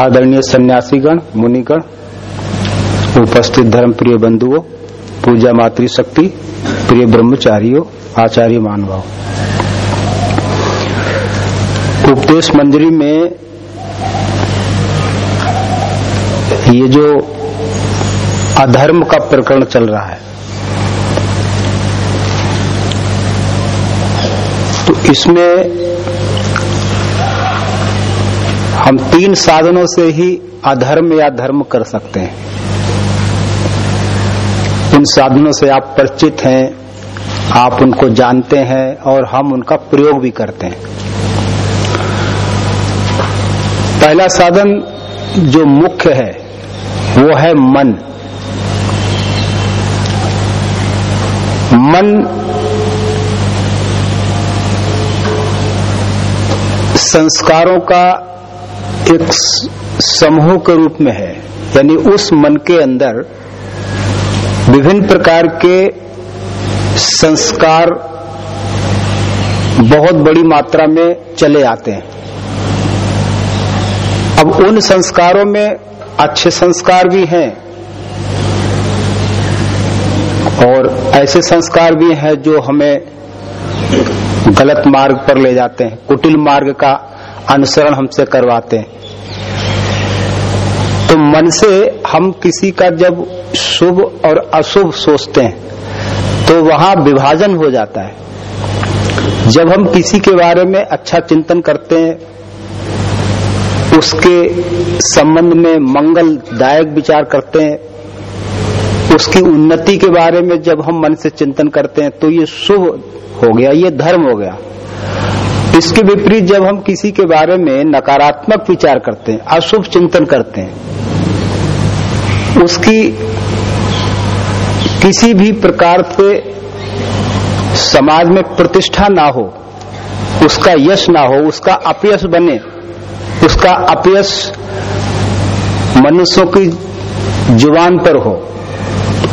आदरणीय सन्यासीगण, मुनिगण, उपस्थित धर्म प्रिय बंधुओं, पूजा मातृशक्ति, प्रिय ब्रह्मचारियों, आचार्य मानवाओं। उपदेश मंजरी में ये जो अधर्म का प्रकरण चल रहा है तो इसमें हम तीन साधनों से ही अधर्म या धर्म कर सकते हैं। उन साधनों से आप परिचित हैं, आप उनको जानते हैं और हम उनका प्रयोग भी करते हैं। पहला साधन जो मुख्य है, वो है मन। मन संस्कारों का एक समूह के रूप में है, यानी उस मन के अंदर विभिन्न प्रकार के संस्कार बहुत बड़ी मात्रा में चले आते हैं। अब उन संस्कारों में अच्छे संस्कार भी हैं और ऐसे संस्कार भी हैं जो हमें गलत मार्ग पर ले जाते हैं। कुटिल मार्ग का अनुसरण हमसे करवाते हैं। तो मन से हम किसी का जब शुभ और अशुभ सोचते हैं तो वहाँ विभाजन हो जाता है। जब हम किसी के बारे में अच्छा चिंतन करते हैं, उसके संबंध में मंगलदायक विचार करते हैं, उसकी उन्नति के बारे में जब हम मन से चिंतन करते हैं तो ये शुभ हो गया, ये धर्म हो गया। इसके विपरीत जब हम किसी के बारे में नकारात्मक विचार करते हैं, अशुभ चिंतन करते हैं, उसकी किसी भी प्रकार से समाज में प्रतिष्ठा ना हो, उसका यश ना हो, उसका अपयश बने, उसका अपयश मनुष्यों की ज़ुबान पर हो,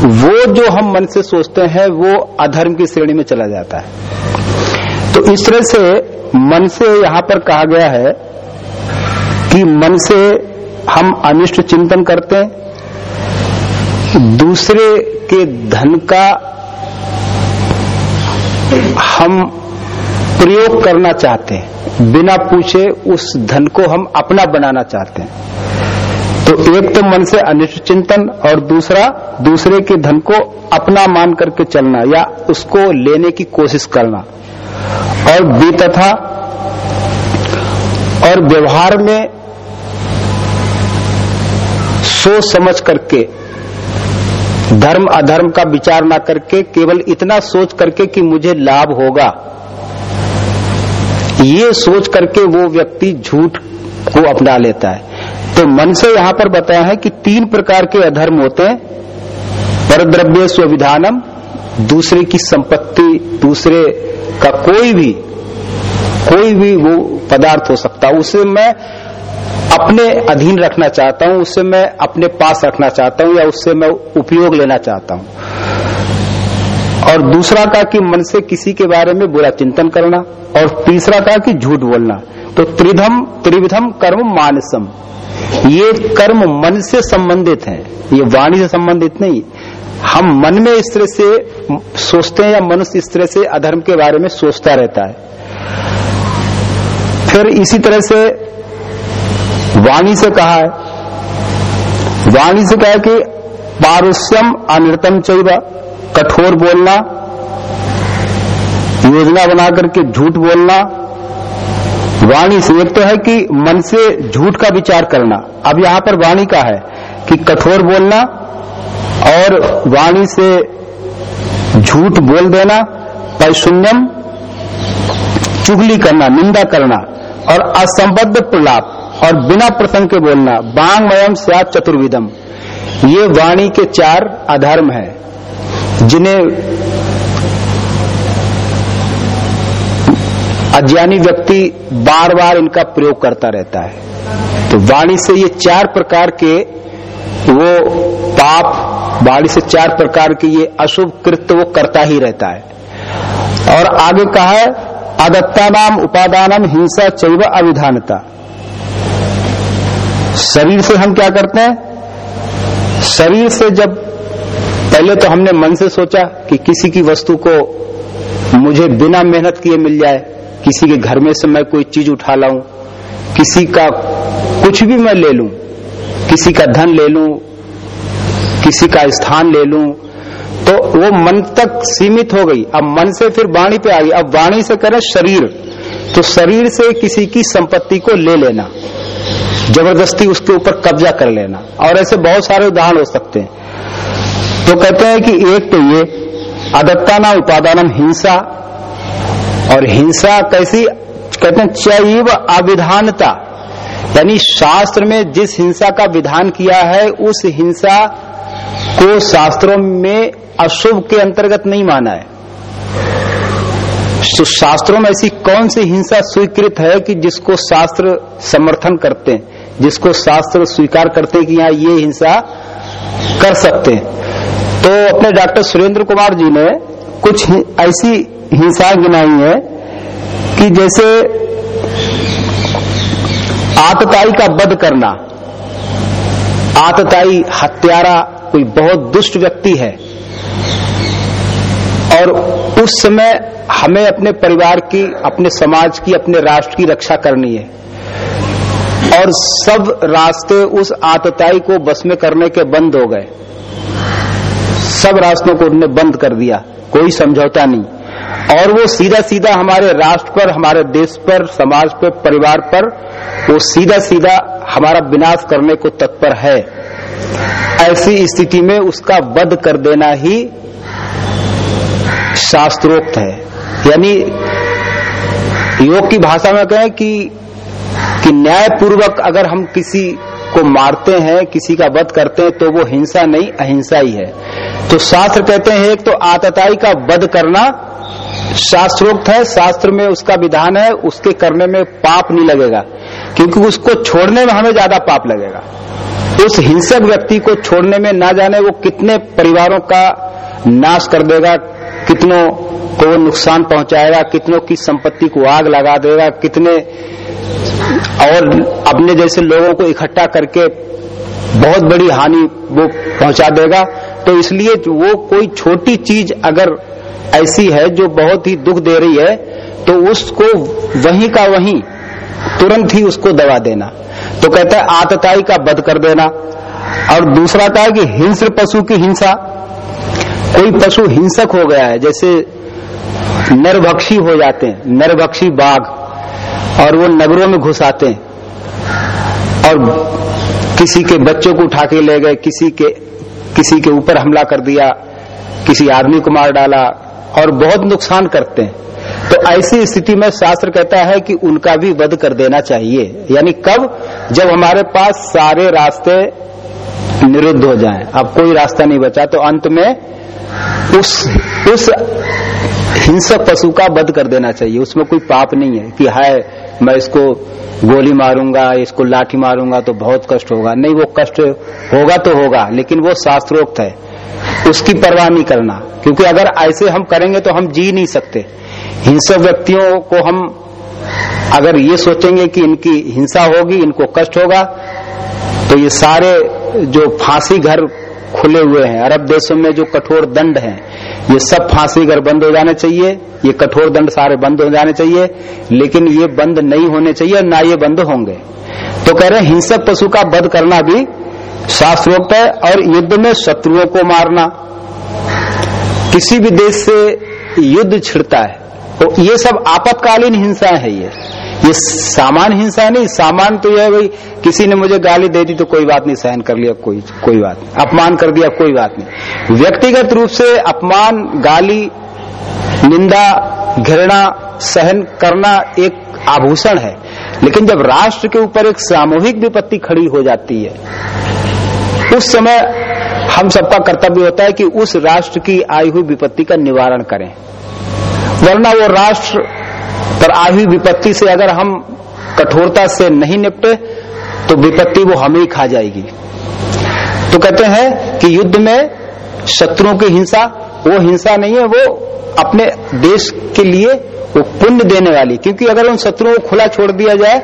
वो जो हम मन से सोचते हैं, वो अधर्म की श्रेणी में चला जाता है। तो इस तरह से मन से यहाँ पर कहा गया है कि मन से हम अनिष्ट चिंतन करते हैं। दूसरे के धन का हम प्रयोग करना चाहते हैं। बिना पूछे उस धन को हम अपना बनाना चाहते हैं। तो एक तो मन से अनिष्ट चिंतन और दूसरा, दूसरे के धन को अपना मान करके चलना या उसको लेने की कोशिश करना। और बी तथा और व्यवहार में सोच समझ करके, धर्म अधर्म का विचार ना करके, केवल इतना सोच करके कि मुझे लाभ होगा, ये सोच करके वो व्यक्ति झूठ को अपना लेता है। तो मन से यहाँ पर बताया है कि तीन प्रकार के अधर्म होते हैं पर द्रव्य स्वविधानम, दूसरे की संपत्ति, दूसरे का कोई भी कोई भी वो पदार्थ हो सकता है, उसे मैं अपने अधीन रखना चाहता हूँ उससे मैं अपने पास रखना चाहता हूँ या उससे मैं उपयोग लेना चाहता हूँ। और दूसरा का कि मन से किसी के बारे में बुरा चिंतन करना और तीसरा का कि झूठ बोलना। तो त्रिधम, त्रिविधम, कर्म, मानसम, ये कर्म मन से संबंधित है, ये वाणी से संबंधित नहीं हम मन में इस तरह से सोचते हैं या मनुष्य इस तरह से अधर्म के बारे में सोचता रहता है। फिर इसी तरह से वाणी से कहा है। वाणी से कहा है कि पारुष्यम अनृतम चाहिए कठोर बोलना, योजना बना करके झूठ बोलना। वाणी से एक तो है कि मन से झूठ का विचार करना। अब यहाँ पर वाणी का है कि कठोर बोलना और वाणी से झूठ बोल देना पैशून्यम चुगली करना, निंदा करना, और असंबद्ध प्रलाप, और बिना प्रसंग के बोलना बांग मयम स्यात चतुर्विदम ये वाणी के चार अधर्म है, जिन्हें अज्ञानी व्यक्ति बार बार इनका प्रयोग करता रहता है। तो वाणी से ये चार प्रकार के वो पाप वाणी से चार प्रकार के ये अशुभ कृत्य वो करता ही रहता है। और आगे कहा है अदत्ता नाम उपादानम हिंसा चैव अविधानता। शरीर से हम क्या करते हैं? शरीर से जब पहले तो हमने मन से सोचा कि किसी की वस्तु को मुझे बिना मेहनत किए मिल जाए, किसी के घर में से मैं कोई चीज़ उठा लाऊं, किसी का कुछ भी मैं ले लूँ, किसी का धन ले लूँ किसी का स्थान ले लूँ। तो वो मन तक सीमित हो गई। अब मन से फिर वाणी पे आ गई। अब वाणी से करें शरीर। तो शरीर से किसी की संपत्ति को ले लेना। ज़बरदस्ती उसके ऊपर कब्जा कर लेना। और ऐसे बहुत सारे उदाहरण हो सकते हैं। तो कहते हैं कि एक तो ये, अदत्ताना उपादानम हिंसा। और हिंसा कैसी, कहते हैं, चैव अविधानता। यानी शास्त्र में जिस हिंसा का विधान किया है, उस हिंसा को शास्त्रों में अशुभ के अंतर्गत नहीं माना है। तो शास्त्रों में ऐसी कौन सी हिंसा स्वीकृत है कि जिसको शास्त्र समर्थन करते हैं? जिसको शास्त्र स्वीकार करते हैं कि यहाँ ये हिंसा कर सकते हैं? तो अपने डॉक्टर सुरेंद्र कुमार जी ने कुछ ऐसी हिंसा गिनाई है कि जैसे आतताई का वध करना, आतताई हत्यारा कोई बहुत दुष्ट व्यक्ति है। और उस समय हमें अपने परिवार की, अपने समाज की, अपने राष्ट्र की रक्षा करनी है। और सब रास्ते उस आतताई को बस में करने के बंद हो गए। सब रास्तों को उन्होंने बंद कर दिया। कोई समझौता नहीं। और वो सीधा सीधा हमारे राष्ट्र पर, हमारे देश पर, समाज पर, परिवार पर, वो सीधा सीधा हमारा विनाश करने को तत्पर है। ऐसी स्थिति में उसका वध कर देना ही शास्त्रोक्त है। यानी योग की भाषा में कहें कि कि न्यायपूर्वक अगर हम किसी को मारते हैं, किसी का वध करते हैं तो वो हिंसा नहीं, अहिंसा ही है। तो शास्त्र कहते हैं, एक तो आतताई का वध करना शास्त्रोक्त है, शास्त्र में उसका विधान है, उसके करने में पाप नहीं लगेगा, क्योंकि उसको छोड़ने में हमें ज़्यादा पाप लगेगा। उस हिंसक व्यक्ति को छोड़ने में ना जाने वो कितने परिवारों का नाश कर देगा, कितनों को नुकसान पहुंचाएगा, कितनों की संपत्ति को आग लगा देगा, कितने और अपने जैसे लोगों को इकट्ठा करके बहुत बड़ी हानि वो पहुँचा देगा। तो इसलिए वो कोई छोटी चीज़ अगर ऐसी है जो बहुत ही दुख दे रही है तो उसको वहीं का वहीं तुरंत ही उसको दवा देना। तो कहता है, आतताई का बद कर देना। और दूसरा था कि हिंस्र पशु की हिंसा। कोई पशु हिंसक हो गया है, जैसे नरभक्षी हो जाते हैं, नरभक्षी बाघ, और वो नगरों में घुस आते हैं। और किसी के बच्चों को उठा के ले गए, किसी के किसी के ऊपर हमला कर दिया, किसी आदमी को मार डाला, और बहुत नुकसान करते हैं। तो ऐसी स्थिति में शास्त्र कहता है कि उनका भी वध कर देना चाहिए। यानी कब? जब हमारे पास सारे रास्ते निरुद्ध हो जाएँ। अब कोई रास्ता नहीं बचा तो अंत में उस उस हिंसक पशु का वध कर देना चाहिए। उसमें कोई पाप नहीं है कि हाय, मैं इसको गोली मारूँगा, इसको लाठी मारूँगा तो बहुत कष्ट होगा। नहीं, वो कष्ट होगा तो होगा, लेकिन वो शास्त्रोक्त है। उसकी परवाह नहीं करना, क्योंकि अगर ऐसे हम करेंगे तो हम जी नहीं सकते। हिंसक व्यक्तियों को हम अगर ये सोचेंगे कि इनकी हिंसा होगी, इनको कष्ट होगा तो ये सारे जो फांसी घर खुले हुए हैं, अरब देशों में जो कठोर दंड हैं, ये सब फांसी घर बंद हो जाने चाहिए, ये कठोर दंड सारे बंद हो जाने चाहिए, लेकिन ये बंद नहीं होने चाहिए, ना ये बंद होंगे। तो कह रहे हैं, हिंसक पशु का वध करना भी शास्त्रोक्त है, और युद्ध में शत्रुओं को मारना। किसी भी देश से युद्ध छिड़ता है। तो ये सब आपातकालीन हिंसा है ये। ये सामान्य हिंसा नहीं सामान तो यह है भाई, किसी ने मुझे गाली दे दी तो कोई बात नहीं, सहन कर लिया, कोई कोई बात नहीं। अपमान कर दिया, कोई बात नहीं। व्यक्तिगत रूप से अपमान, गाली, निंदा, घृणा, सहन करना एक आभूषण है। लेकिन जब राष्ट्र के ऊपर एक सामूहिक विपत्ति खड़ी हो जाती है, उस समय हम सबका कर्तव्य होता है कि उस राष्ट्र की आई हुई विपत्ति का निवारण करें। वरना वो राष्ट्र पर आई विपत्ति से अगर हम कठोरता से नहीं निपटे तो विपत्ति वो हमें ही खा जाएगी। तो कहते हैं कि युद्ध में शत्रुओं की हिंसा, वो हिंसा नहीं है, वो अपने देश के लिए वो पुण्य देने वाली। क्योंकि अगर उन शत्रुओं को खुला छोड़ दिया जाए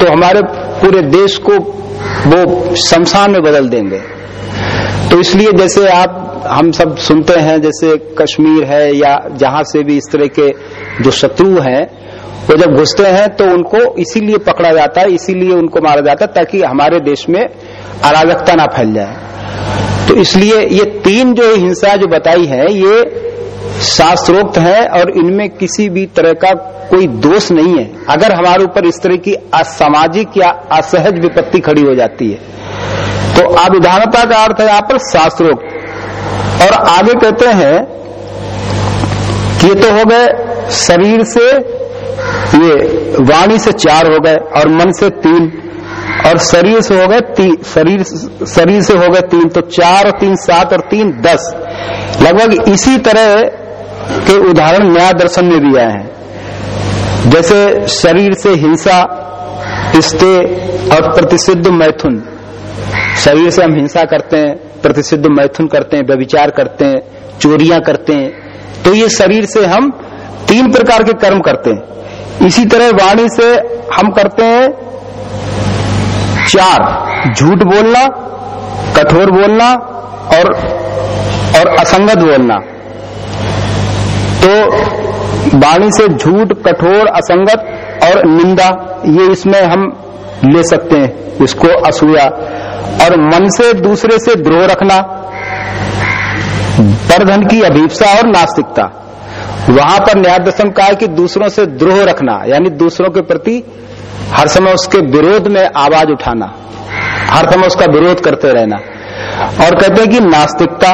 तो हमारे पूरे देश को वो शमशान में बदल देंगे। तो इसलिए जैसे आप हम सब सुनते हैं, जैसे कश्मीर है या जहाँ से भी इस तरह के जो शत्रु हैं, वो जब घुसते हैं तो उनको इसीलिए पकड़ा जाता है, इसीलिए उनको मारा जाता है ताकि हमारे देश में अराजकता ना फैल जाए। तो इसलिए ये तीन जो हिंसा जो बताई है, ये शास्त्रोक्त है और इनमें किसी भी तरह का कोई दोष नहीं है। अगर हमारे ऊपर इस तरह की असामाजिक या असहज विपत्ति खड़ी हो जाती है तो अविधानता का अर्थ है यहाँ पर शास्त्रोक्त। और आगे कहते हैं कि ये तो हो गए शरीर से, ये वाणी से चार हो गए और मन से तीन और शरीर से हो गए शरीर शरीर से हो गए तीन तो चार और तीन, सात और तीन, दस। लगभग इसी तरह के उदाहरण न्याय दर्शन में भी आए हैं। जैसे शरीर से हिंसा रिश्ते और प्रतिषिद्ध मैथुन। शरीर से हम हिंसा करते हैं प्रतिषिद्ध मैथुन करते हैं व्यविचार करते हैं, चोरियाँ करते हैं तो ये शरीर से हम तीन प्रकार के कर्म करते हैं। इसी तरह वाणी से हम करते हैं, चार, झूठ बोलना, कठोर बोलना और और असंगत बोलना। तो वाणी से झूठ, कठोर, असंगत और निंदा, ये इसमें हम ले सकते हैं, इसको असूया। और मन से दूसरे से द्रोह रखना परधन की अभीपसा और नास्तिकता। वहाँ पर न्याय दर्शन कहा कि दूसरों से द्रोह रखना, यानी दूसरों के प्रति हर समय उसके विरोध में आवाज़ उठाना, हर समय उसका विरोध करते रहना। और कहते हैं कि नास्तिकता,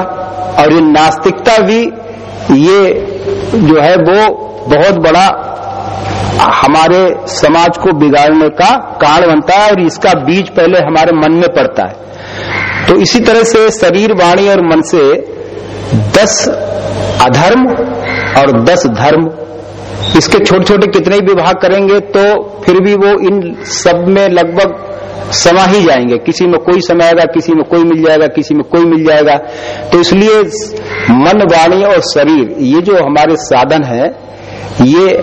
और ये नास्तिकता भी ये जो है वो बहुत बड़ा हमारे समाज को बिगाड़ने का कारण बनता है और इसका बीज पहले हमारे मन में पड़ता है। तो इसी तरह से शरीर, वाणी और मन से दस अधर्म और दस धर्म, इसके छोटे छोटे कितने ही विभाग करेंगे तो फिर भी वो इन सब में लगभग समा ही जाएँगे। किसी में कोई समाएगा, किसी में कोई मिल जाएगा, किसी में कोई मिल जाएगा। तो इसलिए मन, वाणी और शरीर, ये जो हमारे साधन है ये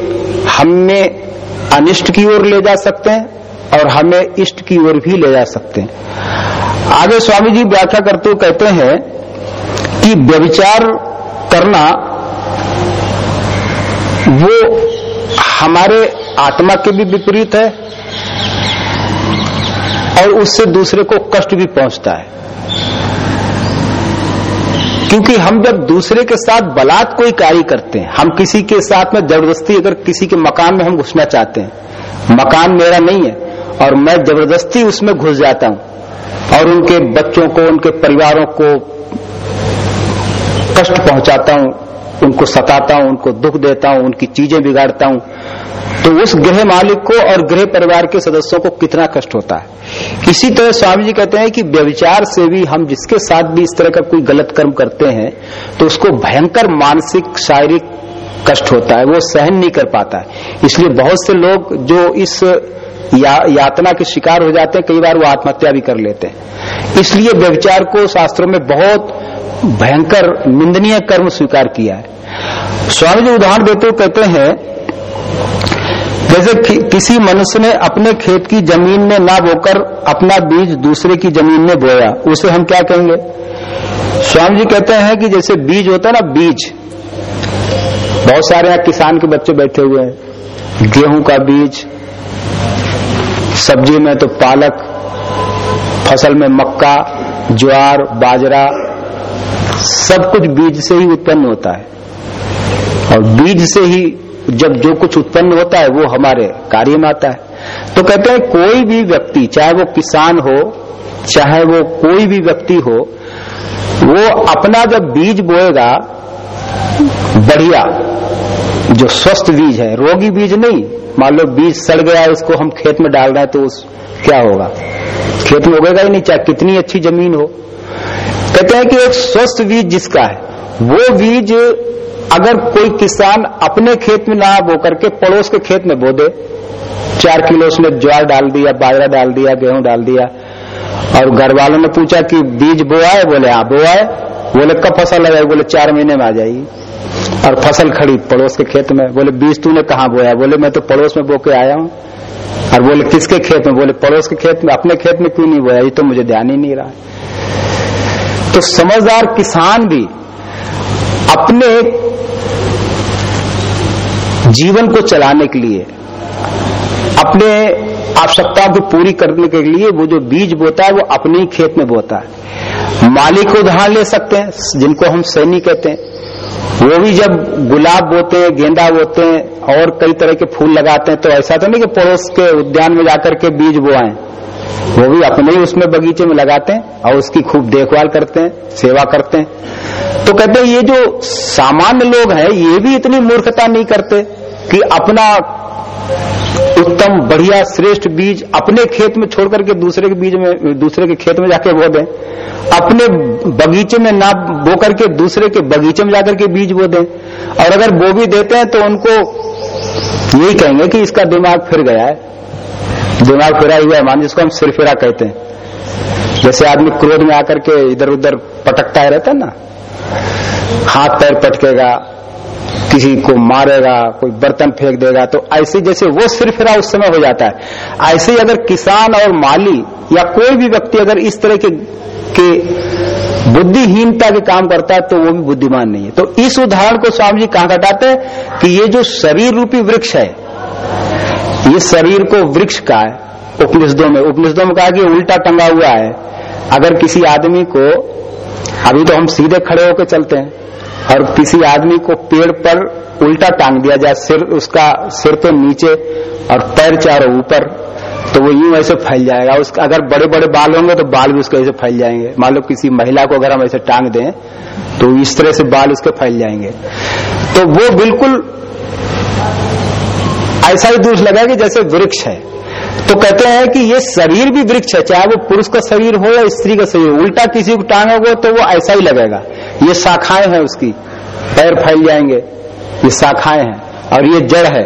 हमें अनिष्ट की ओर ले जा सकते हैं और हमें इष्ट की ओर भी ले जा सकते हैं। आगे स्वामी जी व्याख्या करते हुए कहते हैं कि व्यविचार करना वो हमारे आत्मा के भी विपरीत है और उससे दूसरे को कष्ट भी पहुँचता है। क्योंकि हम जब दूसरे के साथ बलात् कोई कार्य करते हैं, हम किसी के साथ में ज़बरदस्ती अगर किसी के मकान में हम घुसना चाहते हैं, मकान मेरा नहीं है, और मैं ज़बरदस्ती उसमें घुस जाता हूँ, और उनके बच्चों को, उनके परिवारों को कष्ट पहुंचाता हूँ, उनको सताता हूँ, उनको दुख देता हूँ, उनकी चीज़ें बिगाड़ता हूँ तो उस गृह मालिक को और गृह परिवार के सदस्यों को कितना कष्ट होता है। इसी तरह स्वामी जी कहते हैं कि व्यविचार से भी हम जिसके साथ भी इस तरह का कोई गलत कर्म करते हैं तो उसको भयंकर मानसिक शारीरिक कष्ट होता है वो सहन नहीं कर पाता है। इसलिए बहुत से लोग जो इस या, यातना के शिकार हो जाते हैं कई बार वो आत्महत्या भी कर लेते हैं। इसलिए व्यविचार को शास्त्रों में बहुत भयंकर निंदनीय कर्म स्वीकार किया है। स्वामी जी उदाहरण देते हुए कहते हैं जैसे कि, किसी मनुष्य ने अपने खेत की ज़मीन में ना बोकर अपना बीज दूसरे की ज़मीन में बोया उसे हम क्या कहेंगे? स्वामी जी कहते हैं कि जैसे बीज होता है ना बीज। बहुत सारे यहाँ किसान के बच्चे बैठे हुए हैं। गेहूँ का बीज सब्ज़ी में तो पालक फ़सल में मक्का ज्वार बाजरा सब कुछ बीज से ही उत्पन्न होता है। और बीज से ही जब जो कुछ उत्पन्न होता है, वो हमारे कार्य में आता है। तो कहते हैं, कोई भी व्यक्ति, चाहे वो किसान हो, चाहे वो कोई भी व्यक्ति हो, वो अपना जब बीज बोएगा, बढ़िया, जो स्वस्थ बीज है, रोगी बीज नहीं, मान लो बीज सड़ गया है उसको हम खेत में डाल रहे हैं तो उस, क्या होगा? खेत में उगेगा ही नहीं, चाहे कितनी अच्छी ज़मीन हो। कहते हैं कि एक स्वस्थ बीज जिसका है, वो बीज अगर कोई किसान अपने खेत में ना बो करके पड़ोस के खेत में बो दे, चार किलो उसमें ज्वार डाल दिया, बाजरा डाल दिया, गेहूँ डाल दिया, और घर वालों ने पूछा कि बीज बोआ है बोले हाँ बोआ है बोले, कब फ़सल लगाई? बोले, चार महीने में आ जाएगी। और फ़सल खड़ी पड़ोस के खेत में। बोले, बीज तूने कहा बोया? बोले, मैं तो पड़ोस में बो के आया हूँ। और बोले, किसके खेत में? बोले, पड़ोस के खेत में। अपने खेत में क्यों नहीं बोया? ये तो मुझे ध्यान ही नहीं रहा। तो समझदार किसान भी अपने जीवन को चलाने के लिए, अपने आवश्यकताओं को पूरी करने के लिए वो जो बीज बोता है, वो अपने ही खेत में बोता है। मालिक को उदाहरण ले सकते हैं, जिनको हम सैनी कहते हैं। वो भी जब गुलाब बोते हैं, गेंदा बोते हैं, और कई तरह के फूल लगाते हैं तो ऐसा तो नहीं कि पड़ोस के उद्यान में जाकर के बीज बोआए। वो भी अपने ही उसमें बगीचे में लगाते हैं, और उसकी खूब देखभाल करते हैं, सेवा करते हैं। तो कहते हैं, ये जो सामान्य लोग हैं, ये भी इतनी मूर्खता नहीं करते। कि अपना उत्तम, बढ़िया, श्रेष्ठ बीज अपने खेत में छोड़ करके दूसरे के बीज में, दूसरे के खेत में जाके बो दें। अपने बगीचे में ना बो करके दूसरे के बगीचे में जाकर के बीज बो दें। और अगर बो भी देते हैं तो उनको यही कहेंगे कि इसका दिमाग फिर गया है। दिमाग फिरा हुआ है, मान जिसको हम सिरफिरा कहते हैं। जैसे आदमी क्रोध में आकर के इधर उधर पटकता है रहता है ना। हाथ पैर पटकेगा किसी को मारेगा कोई बर्तन फेंक देगा तो ऐसे जैसे वो सिरफिरा उस समय हो जाता है। ऐसे ही अगर किसान और माली या कोई भी व्यक्ति अगर इस तरह के, के बुद्धिहीनता के काम करता है तो वो भी बुद्धिमान नहीं है। तो इस उदाहरण को स्वामी जी कहा घटाते हैं? कि ये जो शरीर रूपी वृक्ष है ये शरीर को वृक्ष का है उपनिषदों में। उपनिषदों में कहा कि उल्टा टंगा हुआ है। अगर किसी आदमी को अभी तो हम सीधे खड़े होकर चलते हैं और किसी आदमी को पेड़ पर उल्टा टांग दिया जाए, सिर, उसका सिर तो नीचे और पैर चारों ऊपर तो वो यूँ ऐसे फैल जाएगा। उसका अगर बड़े बड़े बाल होंगे तो बाल भी उसके ऐसे फैल जाएँगे। मान लो किसी महिला को अगर हम ऐसे टांग दें तो इस तरह से बाल उसके फैल जाएँगे। तो वो बिल्कुल ऐसा ही दूर लगा कि जैसे वृक्ष है। तो कहते हैं कि ये शरीर भी वृक्ष है चाहे वो पुरुष का शरीर हो या स्त्री का शरीर उल्टा किसी को टांगोगे तो वो ऐसा ही लगेगा। ये शाखाएँ हैं उसकी पैर फैल जाएँगे ये शाखाएँ हैं और ये जड़ है।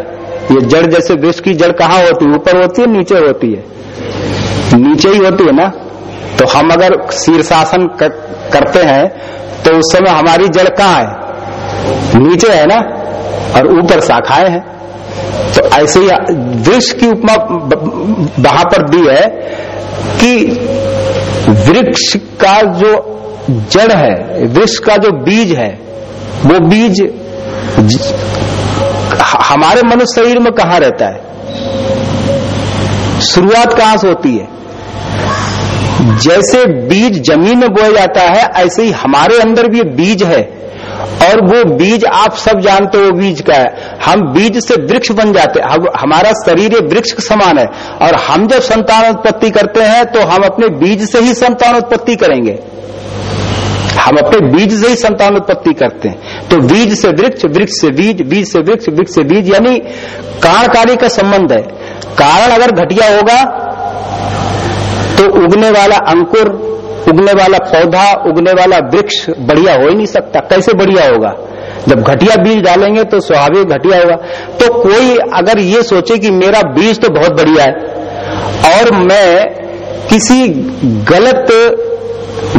ये जड़ जैसे वृक्ष की जड़ कहाँ होती है? ऊपर होती है नीचे होती है। नीचे ही होती है ना? तो हम अगर शीर्षासन कर, करते हैं तो उस समय हमारी जड़ कहाँ है? नीचे है ना? और ऊपर शाखाएँ हैं। तो ऐसे ही वृक्ष की उपमा वहाँ पर दी है कि वृक्ष का जो जड़ है, वृक्ष का जो बीज है, वो बीज हमारे मनुष्य शरीर में कहा रहता है? शुरुआत कहाँ से होती है? जैसे बीज ज़मीन में बोया जाता है, ऐसे ही हमारे अंदर भी बीज है। और वो बीज आप सब जानते हो बीज का है। हम बीज से वृक्ष बन जाते हैं। हम, हमारा शरीर वृक्ष समान है। और हम जब संतान उत्पत्ति करते हैं तो हम अपने बीज से ही संतान उत्पत्ति करेंगे। हम अपने बीज से ही संतान उत्पत्ति करते हैं। तो बीज से वृक्ष वृक्ष से बीज बीज से वृक्ष वृक्ष से बीज यानी कारणकारी का संबंध है। कारण अगर घटिया होगा तो उगने वाला अंकुर उगने वाला पौधा, उगने वाला वृक्ष बढ़िया हो ही नहीं सकता। कैसे बढ़िया होगा? जब घटिया बीज डालेंगे तो स्वाभाविक घटिया होगा। तो कोई अगर ये सोचे कि मेरा बीज तो बहुत बढ़िया है और मैं किसी गलत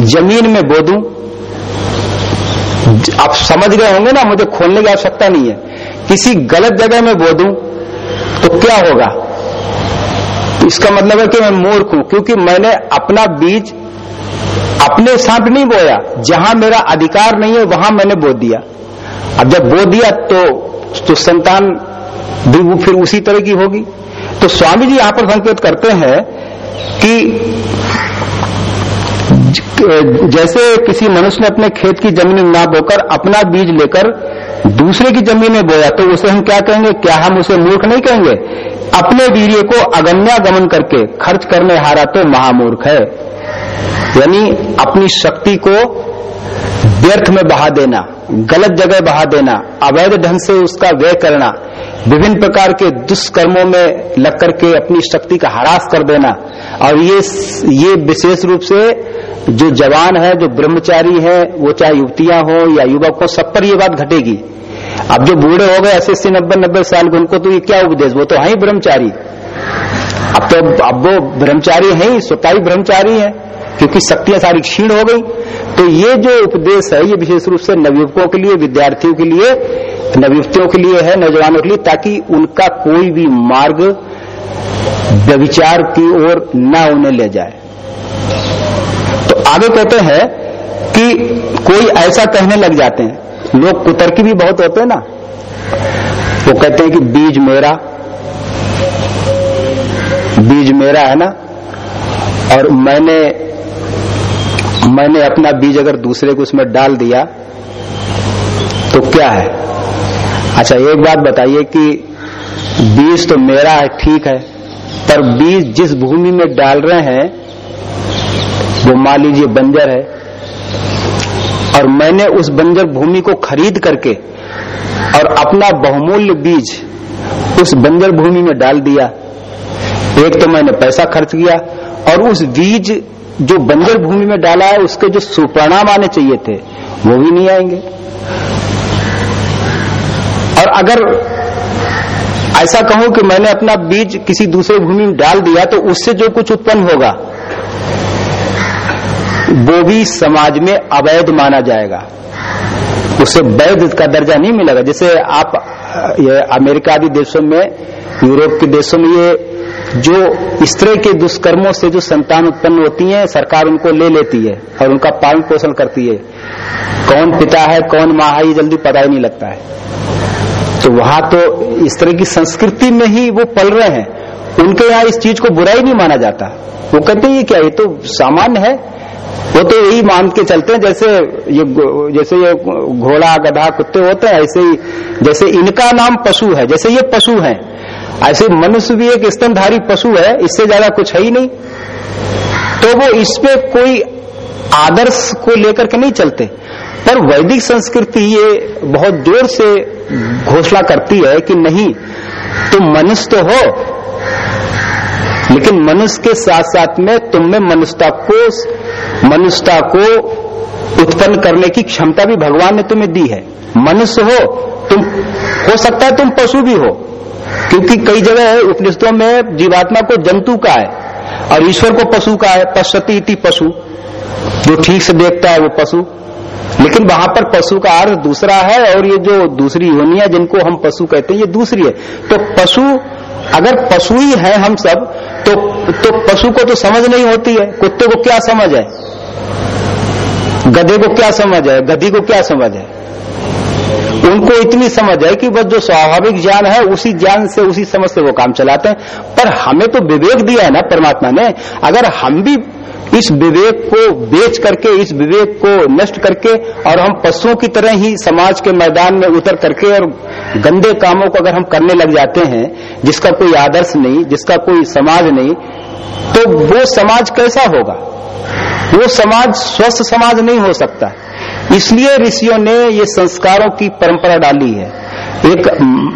ज़मीन में बो दूँ, आप समझ गए होंगे ना, मुझे खोलने की आवश्यकता नहीं है। किसी गलत जगह में बो दूँ तो क्या होगा? इसका मतलब है कि मैं मूर्ख हूँ, क्योंकि मैंने अपना बीज अपने साथ नहीं बोया। जहाँ मेरा अधिकार नहीं है, वहाँ मैंने बो दिया। अब जब बो दिया तो तो संतान भी वो फिर उसी तरह की होगी। तो स्वामी जी यहाँ पर संकेत करते हैं कि, जैसे किसी मनुष्य ने अपने खेत की ज़मीन ना बोकर अपना बीज लेकर दूसरे की ज़मीन में बोया तो उसे हम क्या कहेंगे? क्या हम उसे मूर्ख नहीं कहेंगे? अपने वीर्य को अगम्या गमन करके खर्च करने हारा तो महामूर्ख है। यानी अपनी शक्ति को व्यर्थ में बहा देना, गलत जगह बहा देना, अवैध ढंग से उसका व्यय करना, विभिन्न प्रकार के दुष्कर्मों में लग करके अपनी शक्ति का हरास कर देना, और ये ये विशेष रूप से जो जवान है, जो ब्रह्मचारी है, वो चाहे युवतियाँ हो या युवक हो, सब पर ये बात घटेगी। अब जो बूढ़े हो गए ऐसे अस्सी, नब्बे नब्बे साल के, उनको तो ये क्या उपदेश? वो तो है ही ब्रह्मचारी। अब तो अब वो ब्रह्मचारी है ही स्वताई ब्रह्मचारी है। क्योंकि शक्तियाँ सारी क्षीण हो गई। तो ये जो उपदेश है, ये विशेष रूप से नवयुवकों के लिए, विद्यार्थियों के लिए, नवयुवतियों के लिए है, नौजवानों के लिए, ताकि उनका कोई भी मार्ग व्यविचार की ओर न उन्हें ले जाए। तो आगे कहते हैं कि कोई ऐसा कहने लग जाते हैं। लोग कुतर्की भी बहुत होते हैं ना। वो कहते हैं कि बीज मेरा बीज मेरा है ना। और मैंने मैंने अपना बीज अगर दूसरे को उसमें डाल दिया तो क्या है? अच्छा एक बात बताइए कि बीज तो मेरा है, ठीक है, पर बीज जिस भूमि में डाल रहे हैं, वो मान लीजिए बंजर है, और मैंने उस बंजर भूमि को खरीद करके और अपना बहुमूल्य बीज उस बंजर भूमि में डाल दिया, एक तो मैंने पैसा खर्च किया और उस बीज जो बंजर भूमि में डाला है, उसके जो सुपरिणाम आने चाहिए थे, वो भी नहीं आएँगे। और अगर ऐसा कहूँ कि मैंने अपना बीज किसी दूसरे भूमि में डाल दिया तो उससे जो कुछ उत्पन्न होगा, वो भी समाज में अवैध माना जाएगा। उसे वैध का दर्जा नहीं मिलेगा। जैसे आप, ये अमेरिका आदि देशों में, यूरोप के देशों में ये जो इस तरह के दुष्कर्मों से जो संतान उत्पन्न होती है, सरकार उनको ले लेती है और उनका पालन पोषण करती है। कौन पिता है, कौन माँ है, ये जल्दी पता ही नहीं लगता है। तो वहाँ तो इस तरह की संस्कृति में ही वो पल रहे हैं। उनके यहाँ इस चीज़ को बुराई नहीं माना जाता। वो कहते हैं क्या, ये तो सामान्य है? वो तो यही मान के चलते हैं, जैसे ये जैसे ये घोड़ा, गधा, कुत्ते होते हैं, ऐसे ही, जैसे इनका नाम पशु है, जैसे ये पशु हैं। ऐसे मनुष्य भी एक स्तनधारी पशु है, इससे ज़्यादा कुछ है ही नहीं। तो वो इसमें कोई आदर्श को लेकर के नहीं चलते। पर वैदिक संस्कृति ये बहुत ज़ोर से घोषणा करती है कि नहीं, तुम मनुष्य तो हो, लेकिन मनुष्य के साथ साथ में तुम में मनुष्यता को मनुष्यता को उत्पन्न करने की क्षमता भी भगवान ने तुम्हें दी है। मनुष्य हो, तुम, हो सकता है तुम पशु भी हो क्योंकि कई जगह उपनिषदों में जीवात्मा को जंतु का है और ईश्वर को पशु का है, पश्यति इति पशु। जो ठीक से देखता है वो पशु। लेकिन वहाँ पर पशु का अर्थ दूसरा है और ये जो दूसरी योनिया जिनको हम पशु कहते हैं, ये दूसरी है। तो पशु, अगर पशु ही है हम सब तो तो पशु को तो समझ नहीं होती है। कुत्ते को क्या समझ है? गधे को क्या समझ है? गधी को क्या समझ है? उनको इतनी समझ है कि बस जो स्वाभाविक ज्ञान है, उसी ज्ञान से, उसी समझ से वो काम चलाते हैं। पर हमें तो विवेक दिया है ना परमात्मा ने। अगर हम भी इस विवेक को बेच करके, इस विवेक को नष्ट करके, और हम पशुओं की तरह ही समाज के मैदान में उतर करके और गंदे कामों को अगर हम करने लग जाते हैं, जिसका कोई आदर्श नहीं, जिसका कोई समाज नहीं तो वो समाज कैसा होगा? वो समाज स्वस्थ समाज नहीं हो सकता। इसलिए ऋषियों ने ये संस्कारों की परंपरा डाली है। एक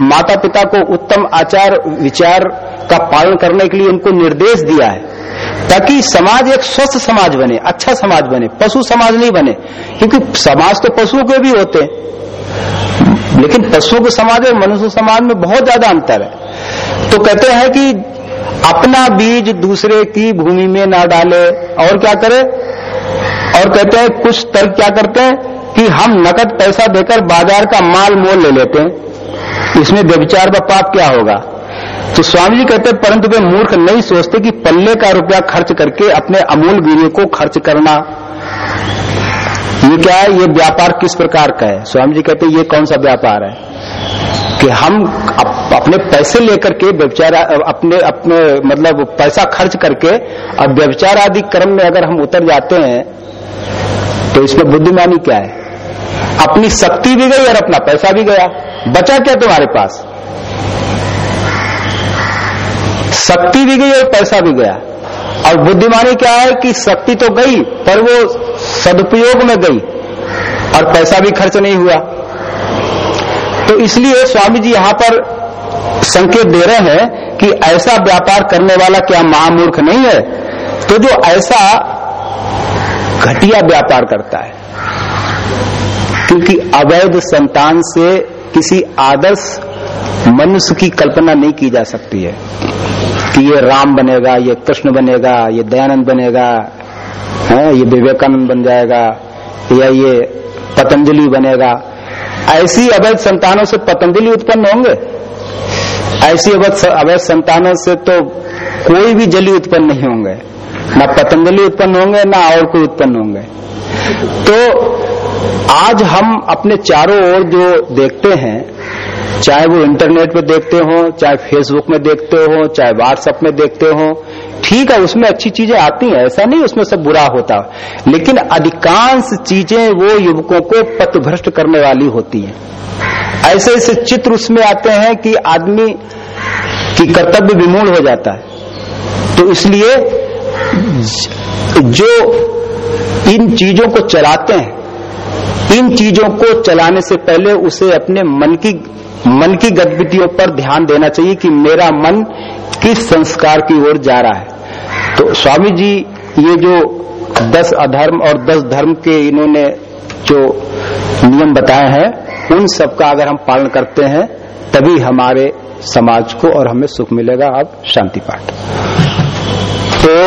माता पिता को उत्तम आचार, विचार का पालन करने के लिए उनको निर्देश दिया है, ताकि समाज एक स्वस्थ समाज बने अच्छा समाज बने, पशु समाज नहीं बने, क्योंकि समाज तो पशुओं के भी होते हैं। लेकिन पशुओं के समाज और मनुष्य समाज में बहुत ज़्यादा अंतर है। तो कहते हैं कि अपना बीज दूसरे की भूमि में ना डाले और क्या करे? और कहते हैं कुछ तर्क क्या करते हैं? कि हम नकद पैसा देकर बाज़ार का माल मोल ले लेते हैं। इसमें व्यविचार व पाप क्या होगा? तो स्वामी जी कहते हैं परंतु वे मूर्ख नहीं सोचते कि पल्ले का रुपया खर्च करके अपने अमूल वीर्य को खर्च करना। ये क्या है? ये व्यापार किस प्रकार का है? स्वामी जी कहते हैं ये कौन सा व्यापार है? कि हम अप, अपने पैसे लेकर के व्यवचार अपने अपने मतलब पैसा खर्च करके और व्यवचार आदि कर्म में अगर हम उतर जाते हैं तो इसमें बुद्धिमानी क्या है? अपनी शक्ति भी गई और अपना पैसा भी गया। बचा क्या तुम्हारे पास? शक्ति भी गई और पैसा भी गया। और बुद्धिमानी क्या है कि शक्ति तो गई, पर वो सदुपयोग में गई और पैसा भी खर्च नहीं हुआ। तो इसलिए स्वामी जी यहाँ पर संकेत दे रहे हैं कि ऐसा व्यापार करने वाला क्या महामूर्ख नहीं है? तो जो ऐसा घटिया व्यापार करता है। क्योंकि अवैध संतान से किसी आदर्श मनुष्य की कल्पना नहीं की जा सकती है कि ये राम बनेगा, ये कृष्ण बनेगा, ये दयानंद बनेगा, है, ये विवेकानंद बन जाएगा, या ये पतंजलि बनेगा। ऐसी अवैध संतानों से पतंजलि उत्पन्न होंगे। ऐसी अवैध संतानों से तो कोई भी जली उत्पन्न नहीं होंगे। न पतंजलि उत्पन्न होंगे, न और कोई उत्पन्न होंगे। तो आज हम अपने चारों ओर जो देखते हैं, चाहे वो इंटरनेट पे देखते हो, चाहे फेसबुक में देखते हो, चाहे व्हाट्सएप में देखते हो, ठीक है, उसमें अच्छी चीज़ें आती हैं, ऐसा नहीं उसमें सब बुरा होता। लेकिन अधिकांश चीज़ें वो युवकों को पथभ्रष्ट करने वाली होती हैं। ऐसे ऐसे चित्र उसमें आते हैं कि आदमी की कर्तव्य विमूल हो जाता है। तो इसलिए जो इन चीज़ों को चलाते हैं, इन चीज़ों को चलाने से पहले उसे अपने मन की मन की गतिविधियों पर ध्यान देना चाहिए कि मेरा मन किस संस्कार की ओर जा रहा है। तो स्वामी जी, ये जो दस अधर्म और दस धर्म के इन्होंने जो नियम बताए हैं, उन सबका अगर हम पालन करते हैं, तभी हमारे समाज को और हमें सुख मिलेगा। अब शांति पाठ।